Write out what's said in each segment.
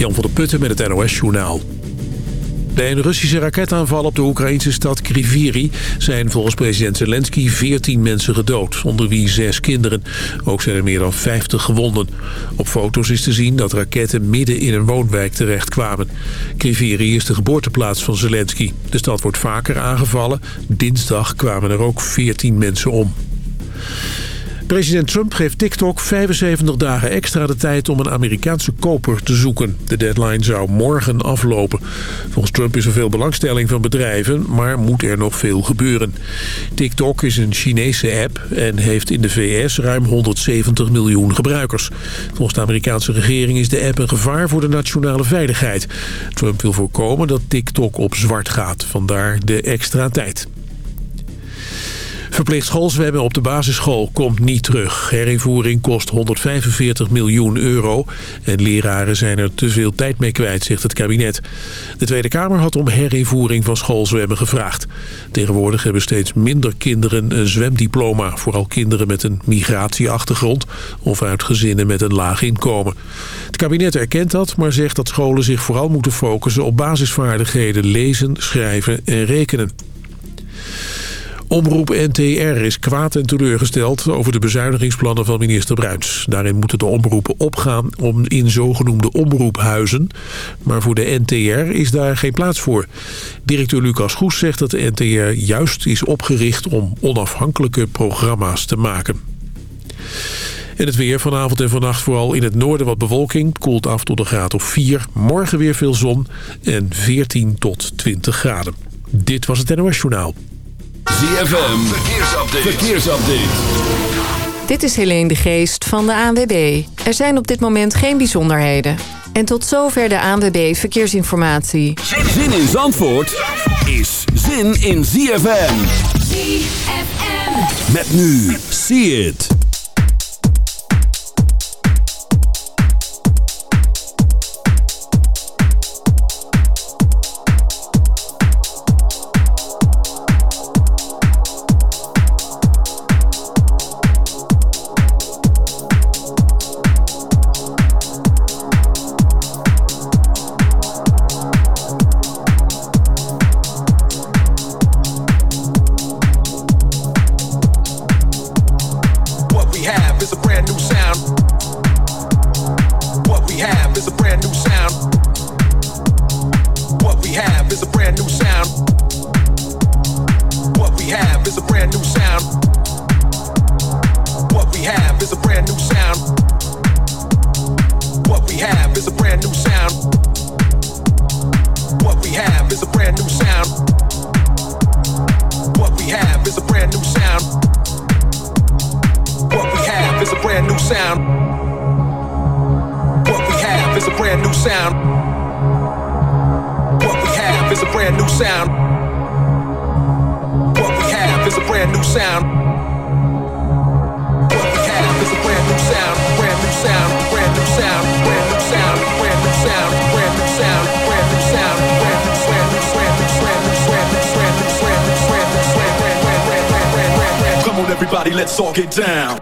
Jan van der Putten met het NOS-journaal. Bij een Russische raketaanval op de Oekraïnse stad Kriviri zijn volgens president Zelensky 14 mensen gedood, onder wie zes kinderen. Ook zijn er meer dan 50 gewonden. Op foto's is te zien dat raketten midden in een woonwijk terechtkwamen. Kriviri is de geboorteplaats van Zelensky. De stad wordt vaker aangevallen. Dinsdag kwamen er ook 14 mensen om. President Trump geeft TikTok 75 dagen extra de tijd om een Amerikaanse koper te zoeken. De deadline zou morgen aflopen. Volgens Trump is er veel belangstelling van bedrijven, maar moet er nog veel gebeuren. TikTok is een Chinese app en heeft in de VS ruim 170 miljoen gebruikers. Volgens de Amerikaanse regering is de app een gevaar voor de nationale veiligheid. Trump wil voorkomen dat TikTok op zwart gaat, vandaar de extra tijd. Verplicht schoolzwemmen op de basisschool komt niet terug. Herinvoering kost 145 miljoen euro. En leraren zijn er te veel tijd mee kwijt, zegt het kabinet. De Tweede Kamer had om herinvoering van schoolzwemmen gevraagd. Tegenwoordig hebben steeds minder kinderen een zwemdiploma. Vooral kinderen met een migratieachtergrond of uit gezinnen met een laag inkomen. Het kabinet erkent dat, maar zegt dat scholen zich vooral moeten focussen op basisvaardigheden lezen, schrijven en rekenen. Omroep NTR is kwaad en teleurgesteld over de bezuinigingsplannen van minister Bruins. Daarin moeten de omroepen opgaan om in zogenoemde omroephuizen. Maar voor de NTR is daar geen plaats voor. Directeur Lucas Goes zegt dat de NTR juist is opgericht om onafhankelijke programma's te maken. En het weer vanavond en vannacht vooral in het noorden wat bewolking. koelt af tot een graad of 4. Morgen weer veel zon en 14 tot 20 graden. Dit was het NOS Journaal. ZFM, verkeersupdate. verkeersupdate. Dit is Helene de Geest van de ANWB. Er zijn op dit moment geen bijzonderheden. En tot zover de ANWB Verkeersinformatie. Zin in Zandvoort is zin in ZFM. ZFM. Met nu, see it. Thank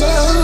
myself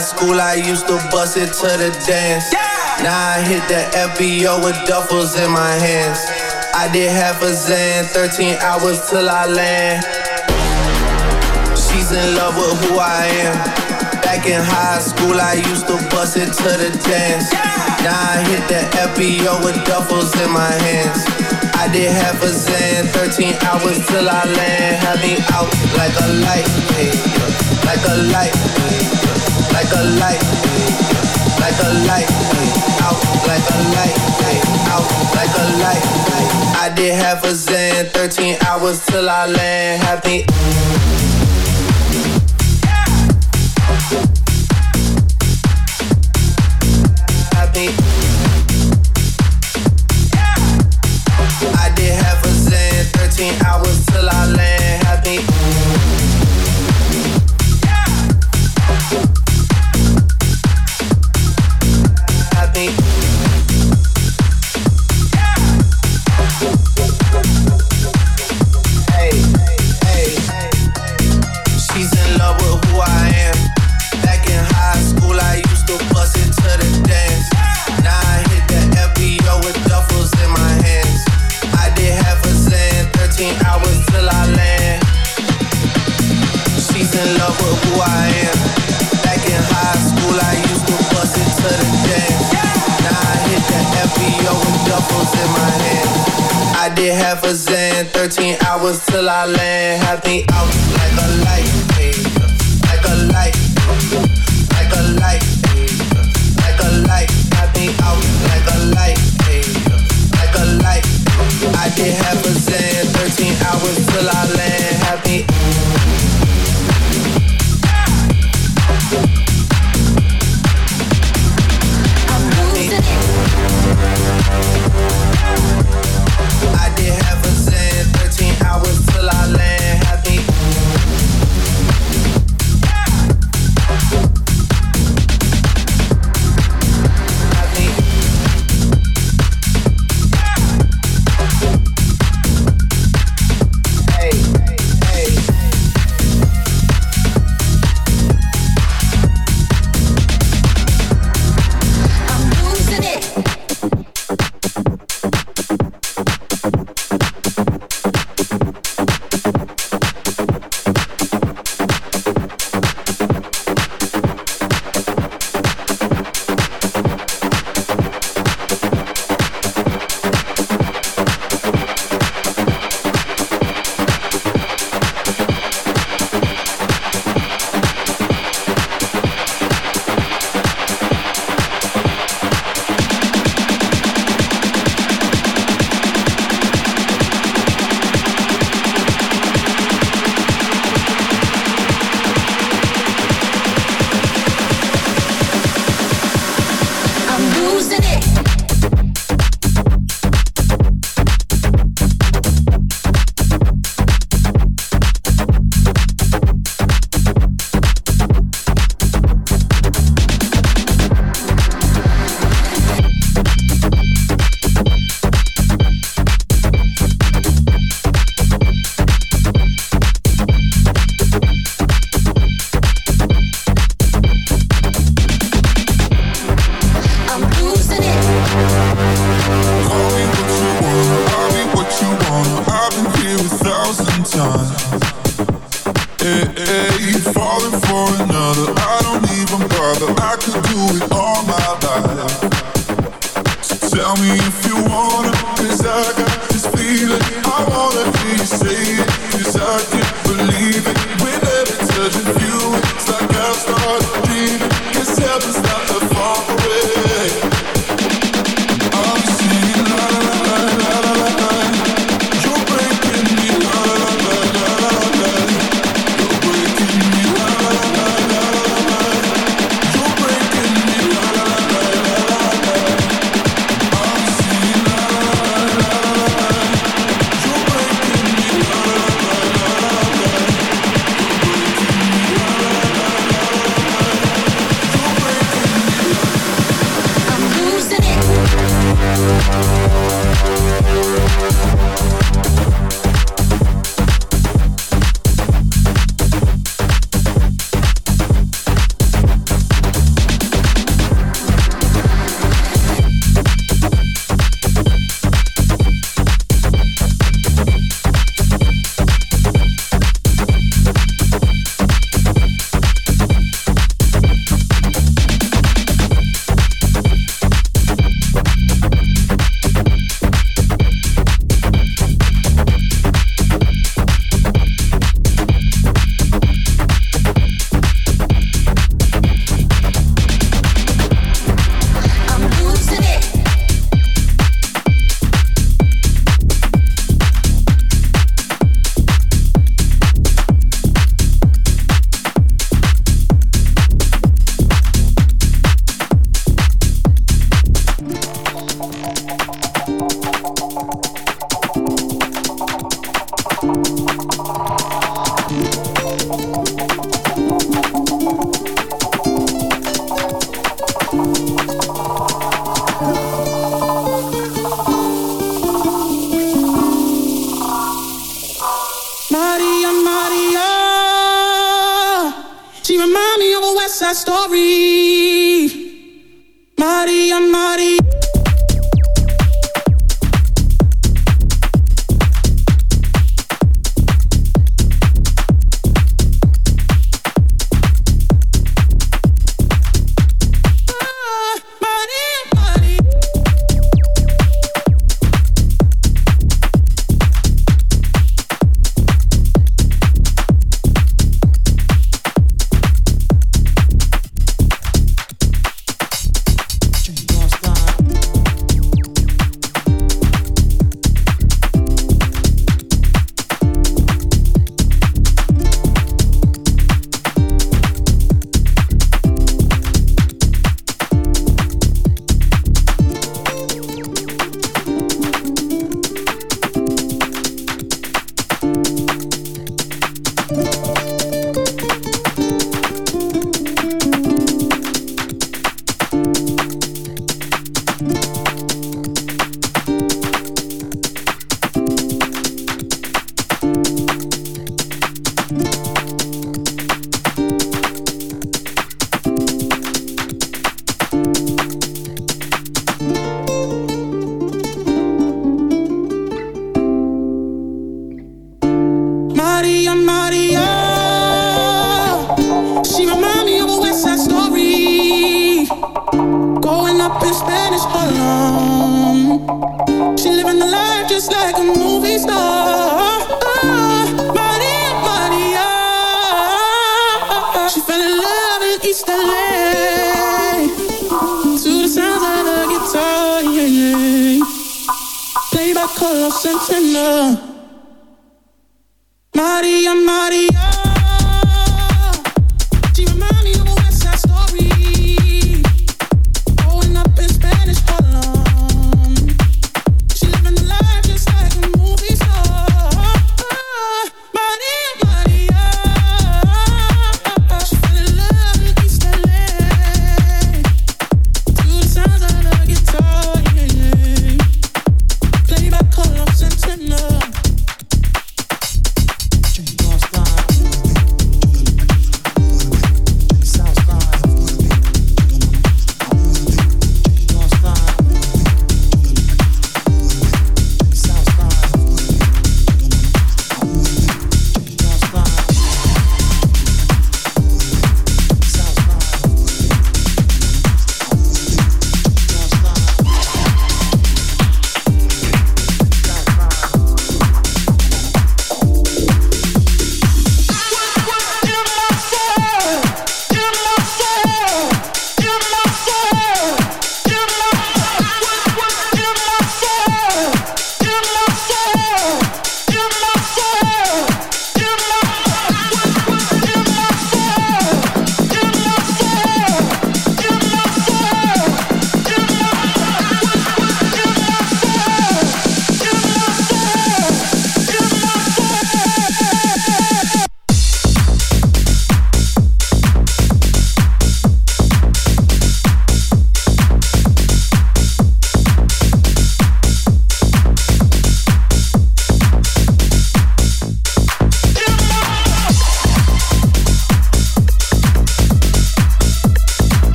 school, I used to bust it to the dance. Now I hit the FBO with duffels in my hands. I did half a Xan, 13 hours till I land. She's in love with who I am. Back in high school, I used to bust it to the dance. I hit the FBO with duffels in my hands. I did half a Xan, 13 hours till I land. Had me out like a light, like a light. Like a light, like a light, out like a light, out like a light. I did half a Xan, 13 hours till I land. Happy. Happy. Land. With duffels in my hands. I did half a Xan, 13 hours till I land. Had me out like a light, like a light, like a light, like a light. Had me out like a light, like a light. I did half a Zan, 13 hours till I land.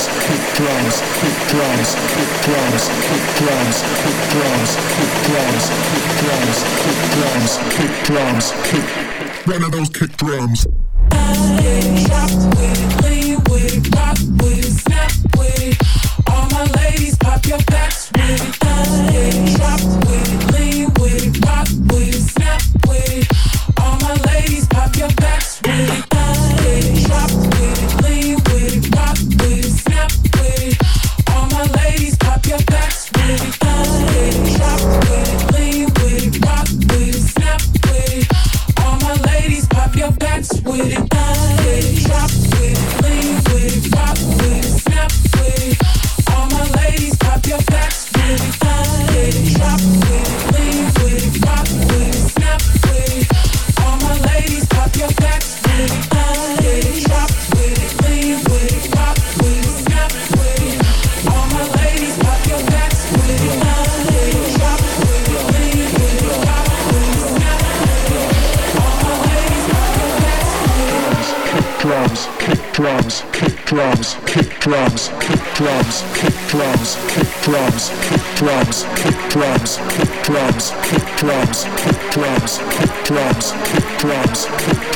drums, kick drums, kick drums, kick drums, kick drums, kick drums, kick drums, kick drums, kick drums, kick drums, kick one of those kick drums. drums, kick drums, kick drums, kick drums, kick drums, kick drums, kick drums, kick drums, kick drums, kick drums, kick drums, kick drums, kick drums, kick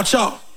out, y'all.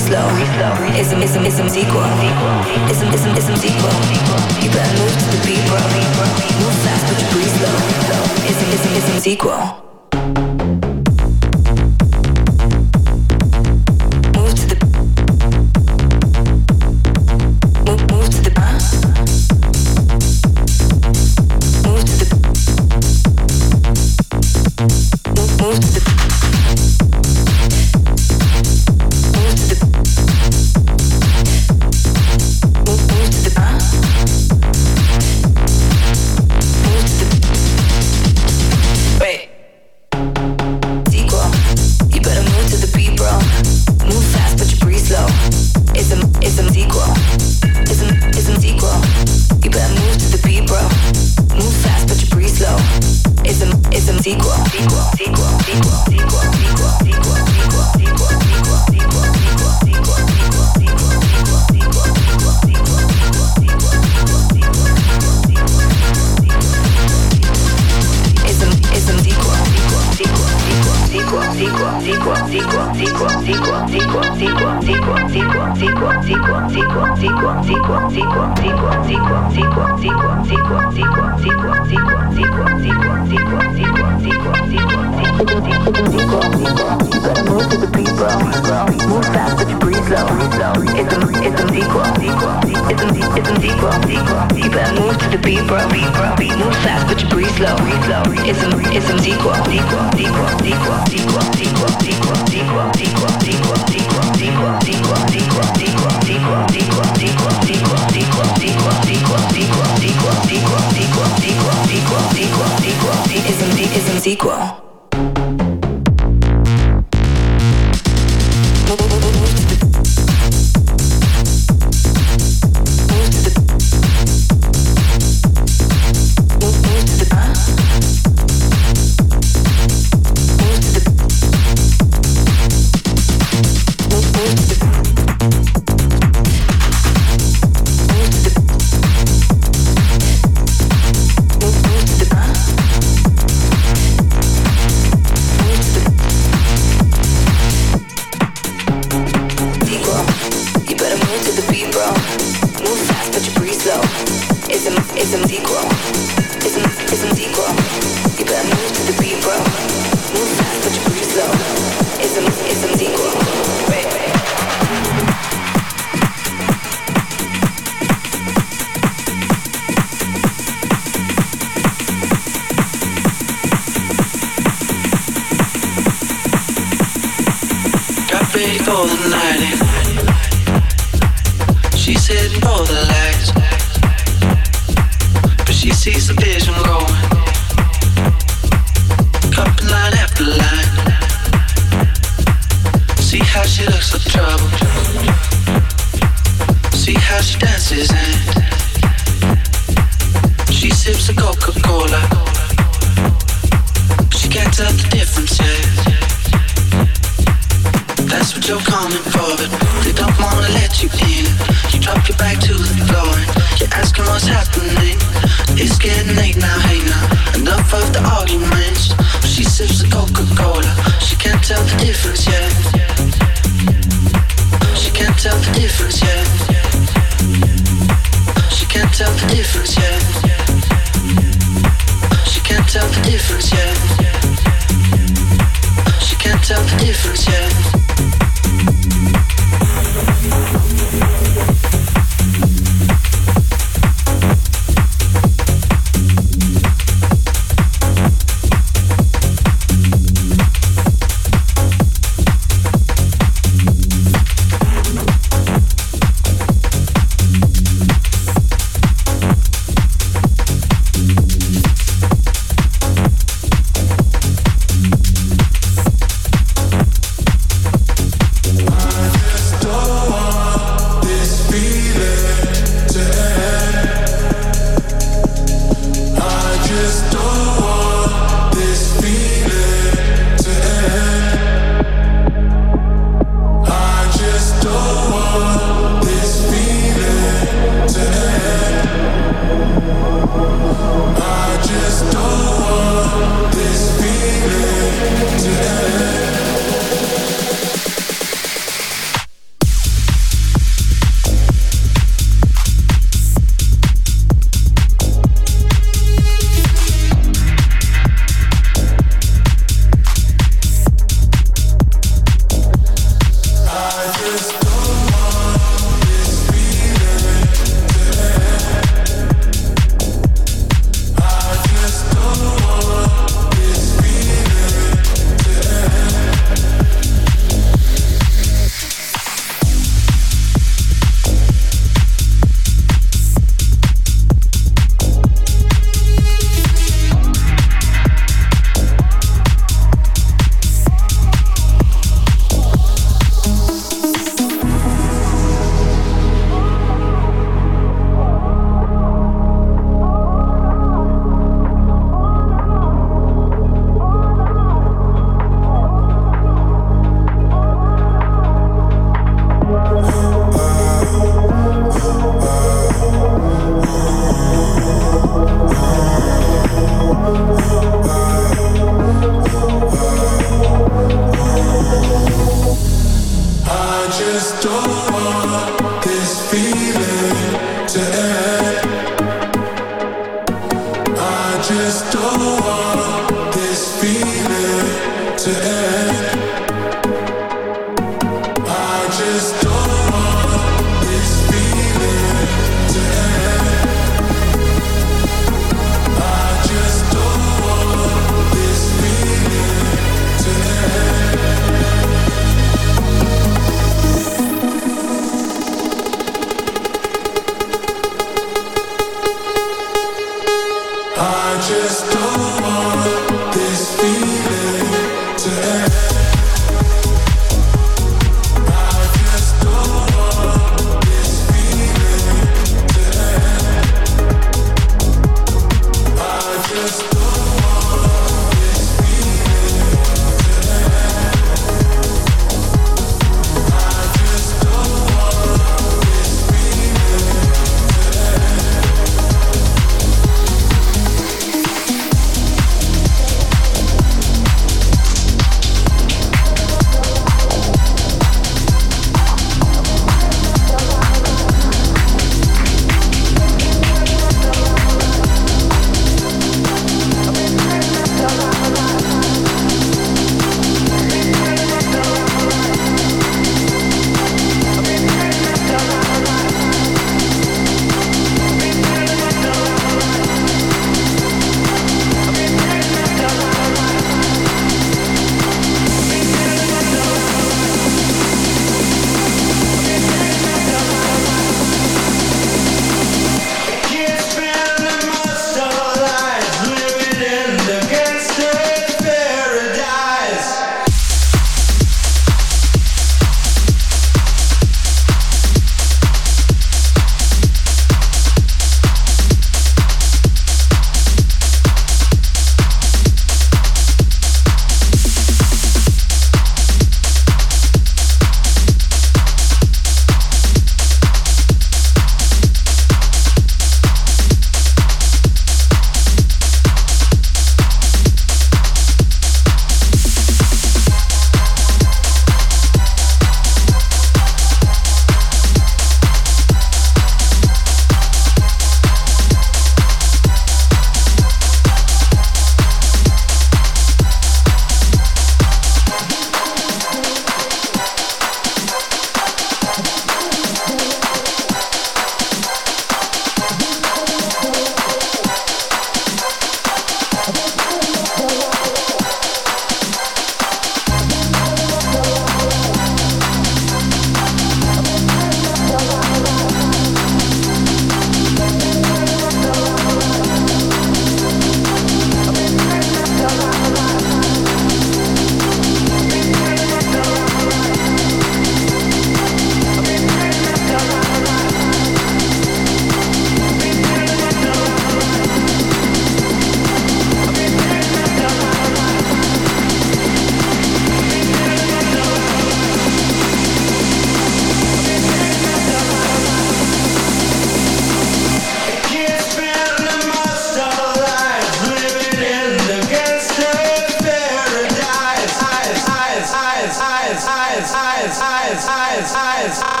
Eyes, eyes,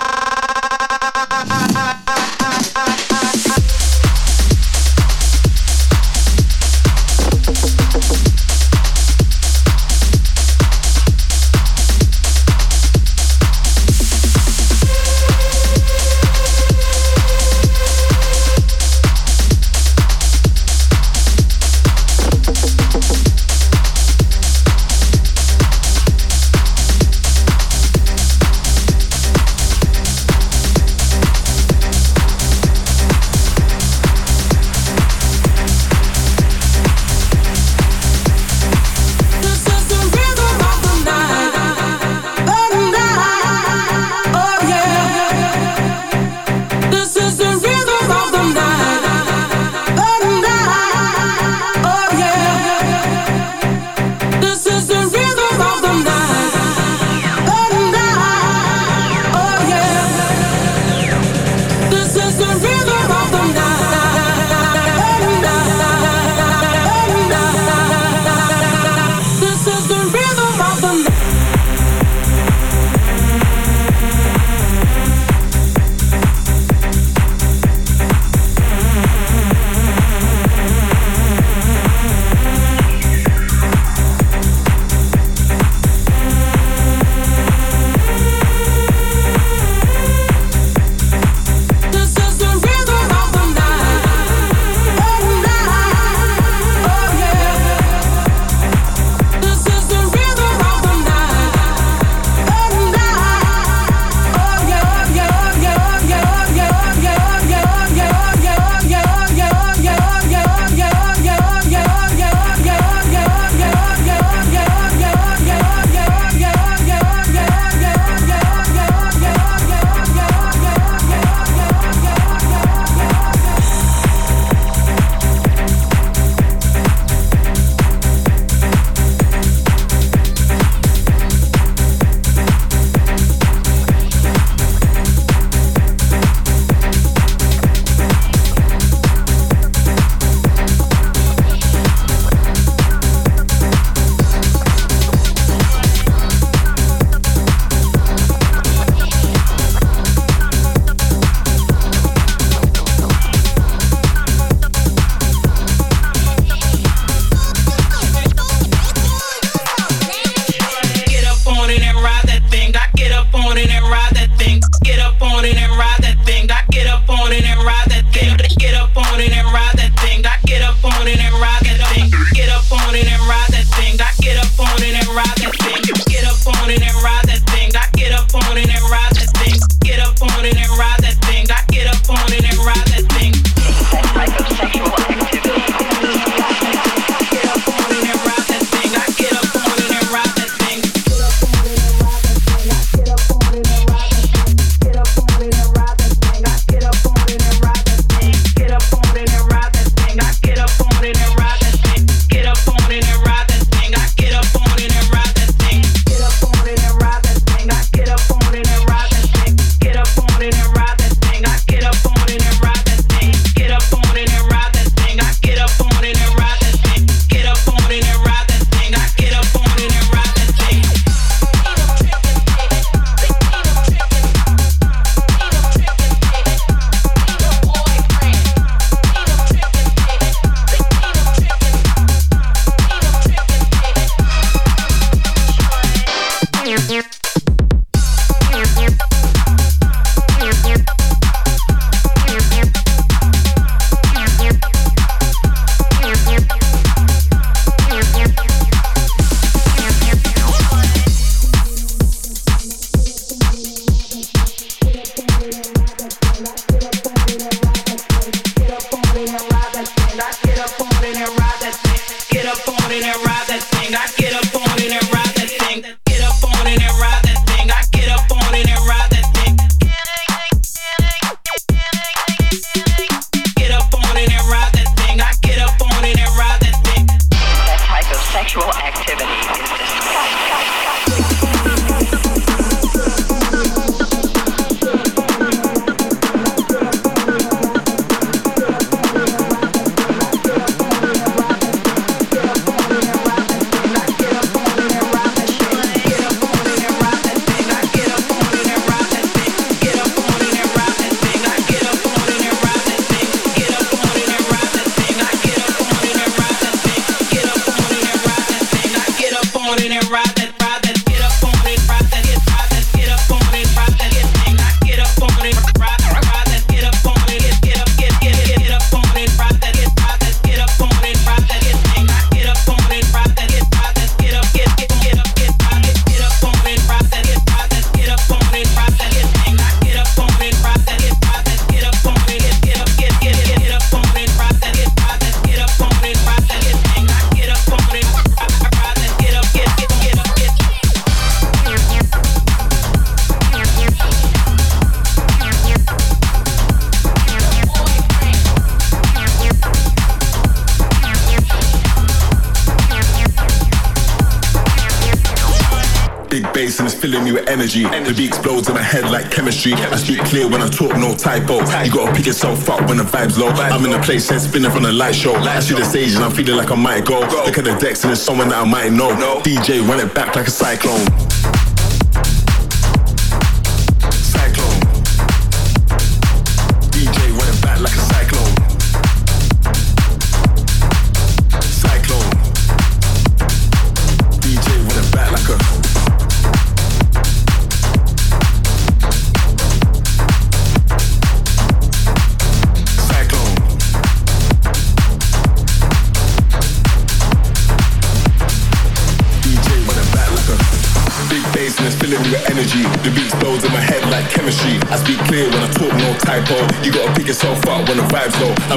energy. The beat explodes in my head like chemistry. I speak clear when I talk, no typo. You gotta pick yourself up when the vibe's low. I'm in a place head spinning from the light show. I see the stage and I'm feeling like I might go. Look at the decks and there's someone that I might know. DJ run it back like a. Cyclone.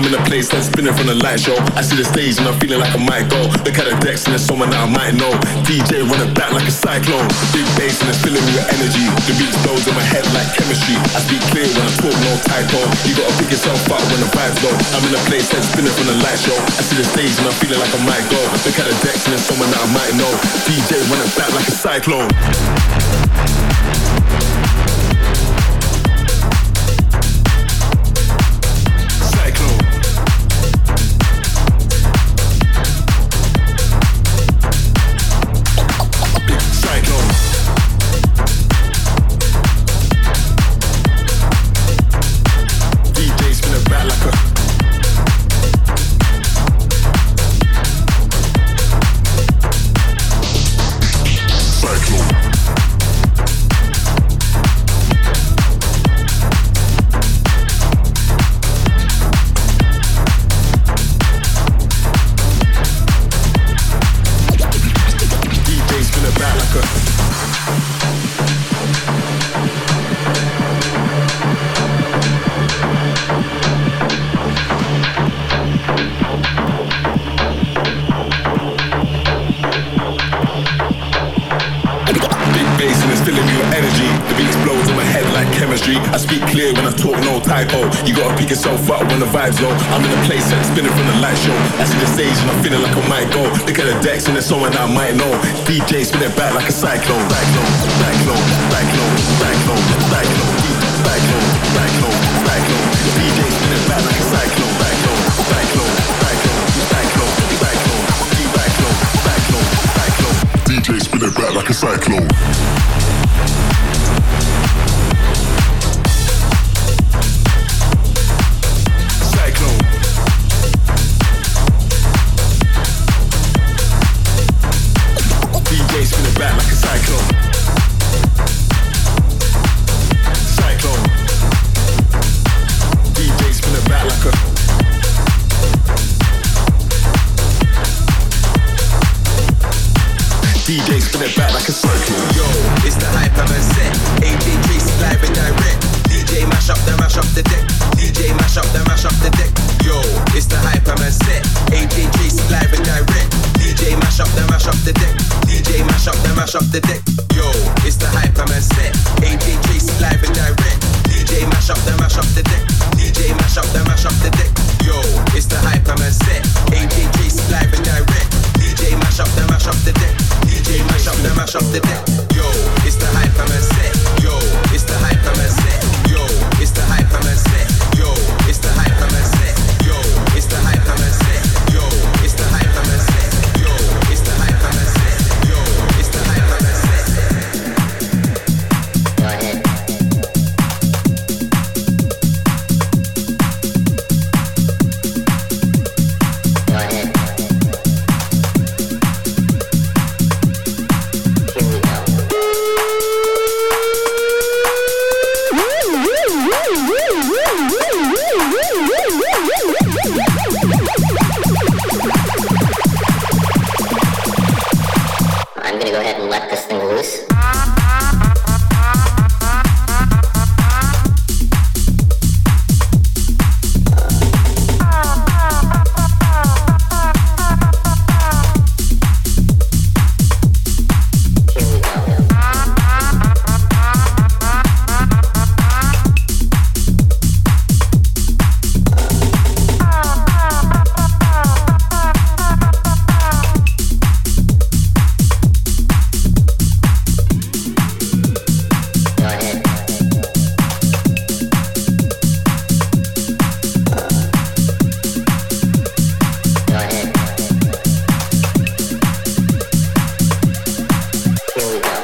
I'm in a place that's spinning from the light show. I see the stage and I'm feeling like I might go. Look at the decks and there's someone that I might know. DJ run it back like a cyclone. Big bass and it's filling me with energy. The beat explodes in my head like chemistry. I speak clear when I talk, no typo. You gotta pick yourself up when the vibe's low. I'm in a place that's spinning from the light show. I see the stage and I'm feeling like I might go. Look at the decks and there's someone that I might know. DJ run it back like a. Cyclone. Mash up the mash up the deck. DJ mash up the mash up the deck. Yo, it's the hype I'm set. AJ Tracey live and direct. DJ mash up the mash up the deck. DJ mash up the mash up the deck. Yo, it's the hype I'm set. AJ Tracey live and direct. DJ mash up the mash up the deck. DJ mash up the mash up the deck. Yo, it's the hype I'm set. Yo, it's the hype I'm set. so well.